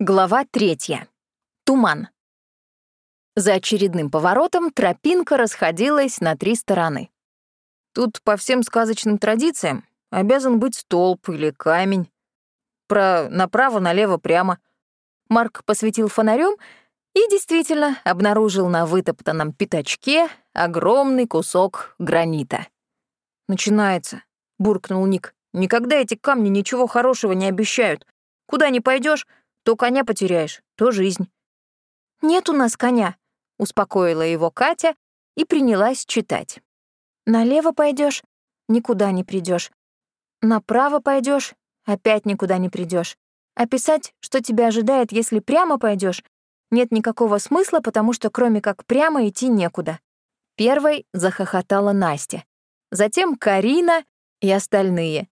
Глава третья. Туман. За очередным поворотом тропинка расходилась на три стороны. Тут по всем сказочным традициям обязан быть столб или камень. Про направо, налево, прямо. Марк посветил фонарем и действительно обнаружил на вытоптанном пятачке огромный кусок гранита. «Начинается», — буркнул Ник. «Никогда эти камни ничего хорошего не обещают. Куда ни пойдешь, то коня потеряешь, то жизнь». «Нет у нас коня», — успокоила его Катя и принялась читать. «Налево пойдешь, никуда не придешь. Направо пойдешь, опять никуда не придешь. Описать, что тебя ожидает, если прямо пойдешь, нет никакого смысла, потому что кроме как прямо идти некуда». Первой захохотала Настя. Затем Карина и остальные.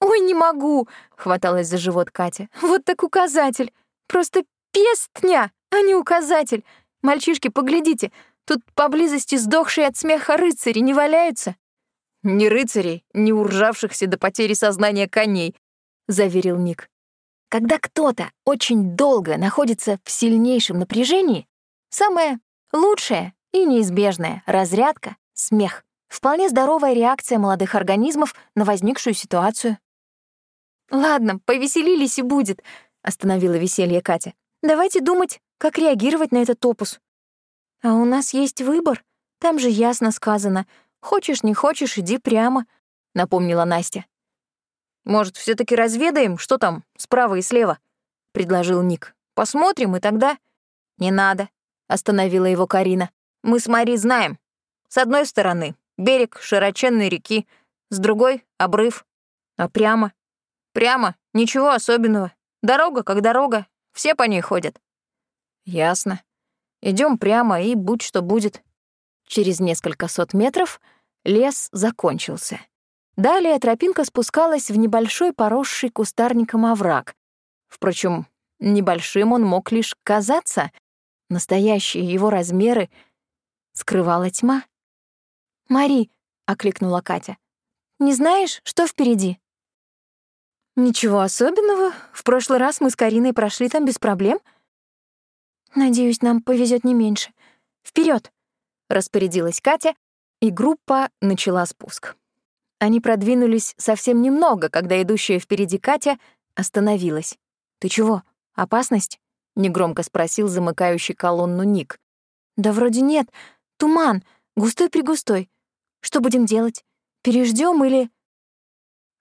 «Ой, не могу!» — хваталась за живот Катя. «Вот так указатель! Просто пестня, а не указатель! Мальчишки, поглядите, тут поблизости сдохшие от смеха рыцари не валяются?» «Ни рыцарей, ни уржавшихся до потери сознания коней», — заверил Ник. Когда кто-то очень долго находится в сильнейшем напряжении, самое лучшее и неизбежное разрядка — смех. Вполне здоровая реакция молодых организмов на возникшую ситуацию. «Ладно, повеселились и будет», — остановила веселье Катя. «Давайте думать, как реагировать на этот опус». «А у нас есть выбор. Там же ясно сказано. Хочешь, не хочешь, иди прямо», — напомнила Настя. «Может, все таки разведаем, что там справа и слева?» — предложил Ник. «Посмотрим, и тогда...» «Не надо», — остановила его Карина. «Мы с Мари знаем. С одной стороны — берег широченной реки, с другой — обрыв. А прямо Прямо, ничего особенного. Дорога как дорога, все по ней ходят. Ясно. Идем прямо и будь что будет. Через несколько сот метров лес закончился. Далее тропинка спускалась в небольшой поросший кустарником овраг. Впрочем, небольшим он мог лишь казаться. Настоящие его размеры скрывала тьма. «Мари», — окликнула Катя, — «не знаешь, что впереди?» Ничего особенного. В прошлый раз мы с Кариной прошли там без проблем. Надеюсь, нам повезет не меньше. Вперед! распорядилась Катя, и группа начала спуск. Они продвинулись совсем немного, когда идущая впереди Катя остановилась. «Ты чего, опасность?» — негромко спросил замыкающий колонну Ник. «Да вроде нет. Туман, густой-пригустой. Что будем делать? Переждем или...»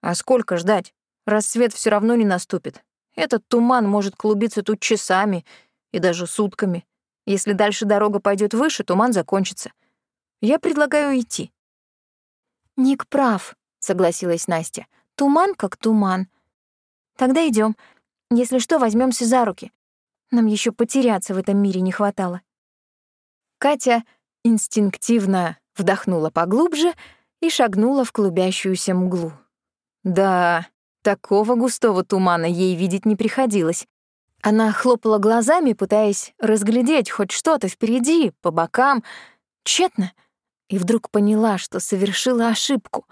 «А сколько ждать?» Рассвет все равно не наступит. Этот туман может клубиться тут часами и даже сутками. Если дальше дорога пойдет выше, туман закончится. Я предлагаю идти. Ник прав, согласилась Настя. Туман как туман. Тогда идем. Если что, возьмемся за руки. Нам еще потеряться в этом мире не хватало. Катя инстинктивно вдохнула поглубже и шагнула в клубящуюся мглу. Да, Такого густого тумана ей видеть не приходилось. Она хлопала глазами, пытаясь разглядеть хоть что-то впереди, по бокам. Тщетно. И вдруг поняла, что совершила ошибку.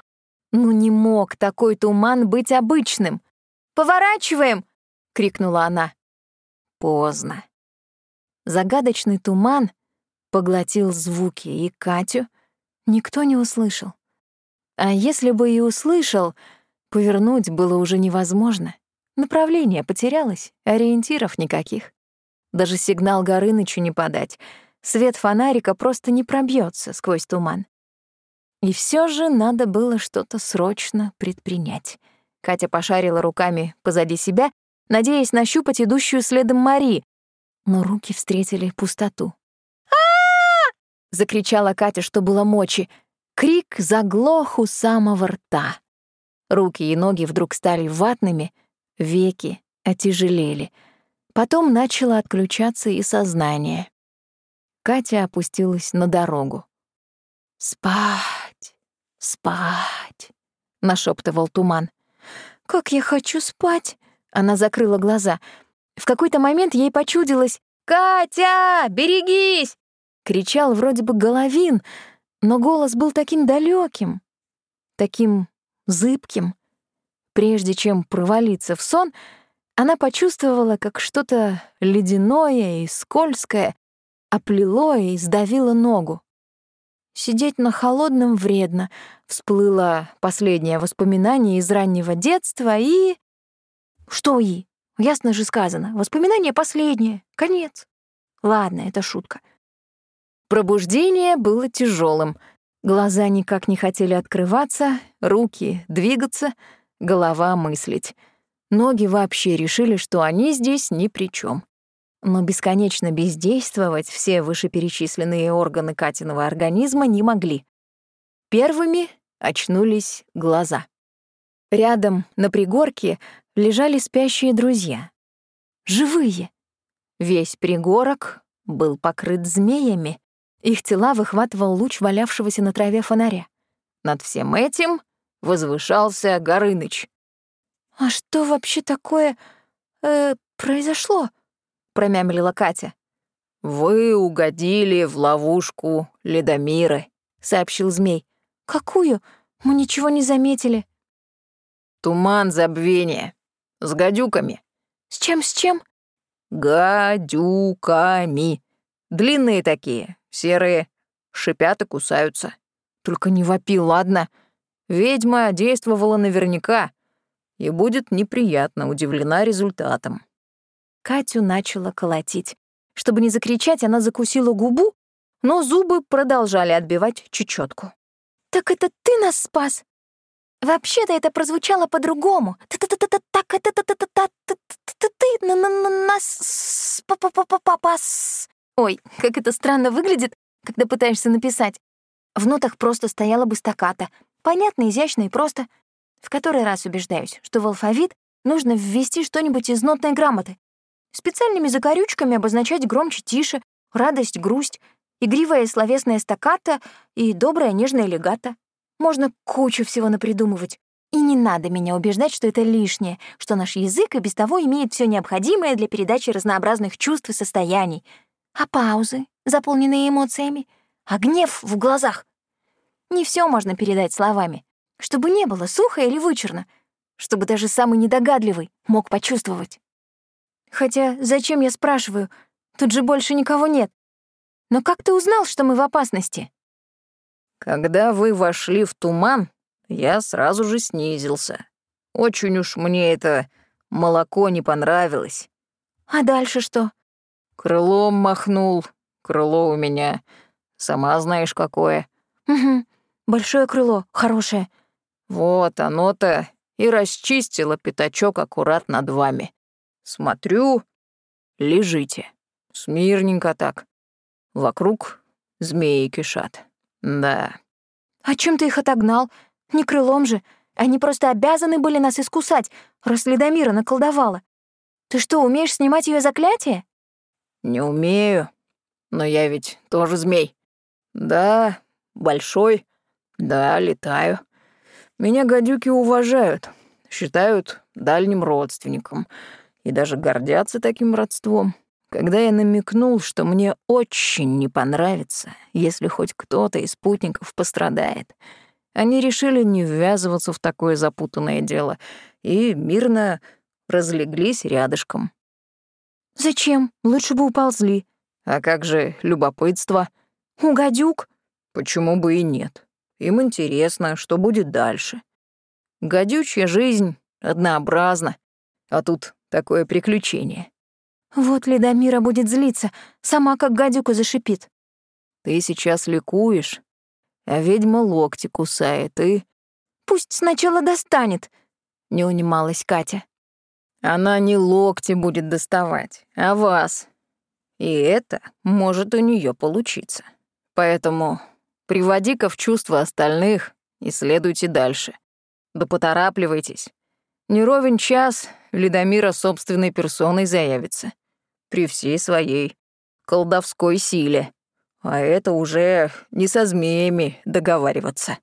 Ну не мог такой туман быть обычным. «Поворачиваем!» — крикнула она. Поздно. Загадочный туман поглотил звуки, и Катю никто не услышал. А если бы и услышал — Повернуть было уже невозможно. Направление потерялось, ориентиров никаких. Даже сигнал Горынычу не подать. Свет фонарика просто не пробьется сквозь туман. И все же надо было что-то срочно предпринять. Катя пошарила руками позади себя, надеясь нащупать идущую следом Мари, но руки встретили пустоту. а закричала Катя, что было мочи. Крик заглох у самого рта. Руки и ноги вдруг стали ватными, веки отяжелели. Потом начало отключаться и сознание. Катя опустилась на дорогу. «Спать, спать», — нашептывал туман. «Как я хочу спать!» Она закрыла глаза. В какой-то момент ей почудилось «Катя, берегись!» Кричал вроде бы Головин, но голос был таким далеким, таким зыбким. Прежде чем провалиться в сон, Она почувствовала, как что-то ледяное и скользкое оплело и сдавило ногу. Сидеть на холодном вредно. Всплыло последнее воспоминание из раннего детства и... Что и? Ясно же сказано. Воспоминание последнее. Конец. Ладно, это шутка. Пробуждение было тяжелым. Глаза никак не хотели открываться, руки двигаться, голова мыслить. Ноги вообще решили, что они здесь ни при чем. Но бесконечно бездействовать все вышеперечисленные органы Катиного организма не могли. Первыми очнулись глаза. Рядом, на пригорке, лежали спящие друзья. Живые. Весь пригорок был покрыт змеями. Их тела выхватывал луч валявшегося на траве фонаря. Над всем этим возвышался Горыныч. «А что вообще такое э, произошло?» — промямлила Катя. «Вы угодили в ловушку Ледомиры», — сообщил змей. «Какую? Мы ничего не заметили». «Туман забвения. С гадюками». «С чем, с чем?» «Гадюками. Длинные такие, серые, шипят и кусаются. Только не вопи, ладно? Ведьма действовала наверняка и будет неприятно удивлена результатом». Катю начала колотить. Чтобы не закричать, она закусила губу, но зубы продолжали отбивать чечетку. «Так это ты нас спас?» «Вообще-то это прозвучало по-другому. Так это ты нас спас...» Ой, как это странно выглядит, когда пытаешься написать. В нотах просто стояла бы стаката. Понятно, изящно и просто. В который раз убеждаюсь, что в алфавит нужно ввести что-нибудь из нотной грамоты. Специальными закорючками обозначать громче-тише, радость, грусть, игривая словесная стаката и добрая нежная легата. Можно кучу всего напридумывать. И не надо меня убеждать, что это лишнее, что наш язык и без того имеет все необходимое для передачи разнообразных чувств и состояний. А паузы, заполненные эмоциями, а гнев в глазах. Не все можно передать словами, чтобы не было сухо или вычурно, чтобы даже самый недогадливый мог почувствовать. Хотя зачем я спрашиваю? Тут же больше никого нет. Но как ты узнал, что мы в опасности? Когда вы вошли в туман, я сразу же снизился. Очень уж мне это молоко не понравилось. А дальше что? Крылом махнул. Крыло у меня, сама знаешь, какое. Угу, большое крыло, хорошее. Вот оно-то и расчистило пятачок аккурат над вами. Смотрю, лежите. Смирненько так. Вокруг змеи кишат. Да. А чем ты их отогнал? Не крылом же. Они просто обязаны были нас искусать, раз Ледомира наколдовала. Ты что, умеешь снимать ее заклятие? Не умею. Но я ведь тоже змей. Да, большой. Да, летаю. Меня гадюки уважают, считают дальним родственником — и даже гордятся таким родством. Когда я намекнул, что мне очень не понравится, если хоть кто-то из спутников пострадает, они решили не ввязываться в такое запутанное дело и мирно разлеглись рядышком. «Зачем? Лучше бы уползли». «А как же любопытство?» «У гадюк?» «Почему бы и нет? Им интересно, что будет дальше. Гадючья жизнь однообразна, а тут такое приключение. Вот Ледомира будет злиться, сама как гадюка зашипит. Ты сейчас ликуешь, а ведьма локти кусает и... Пусть сначала достанет, не унималась Катя. Она не локти будет доставать, а вас. И это может у нее получиться. Поэтому приводи-ка в чувство остальных и следуйте дальше. Да поторапливайтесь. Не ровен час, Ледомира собственной персоной заявится. При всей своей колдовской силе. А это уже не со змеями договариваться.